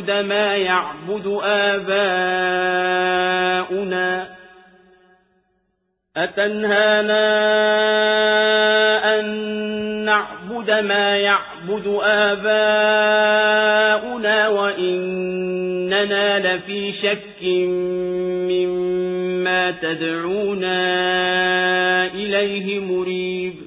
نعبد ما يعبد آباؤنا أتنهانا أن نعبد ما يعبد آباؤنا وإننا لفي شك مما تدعونا إليه مريب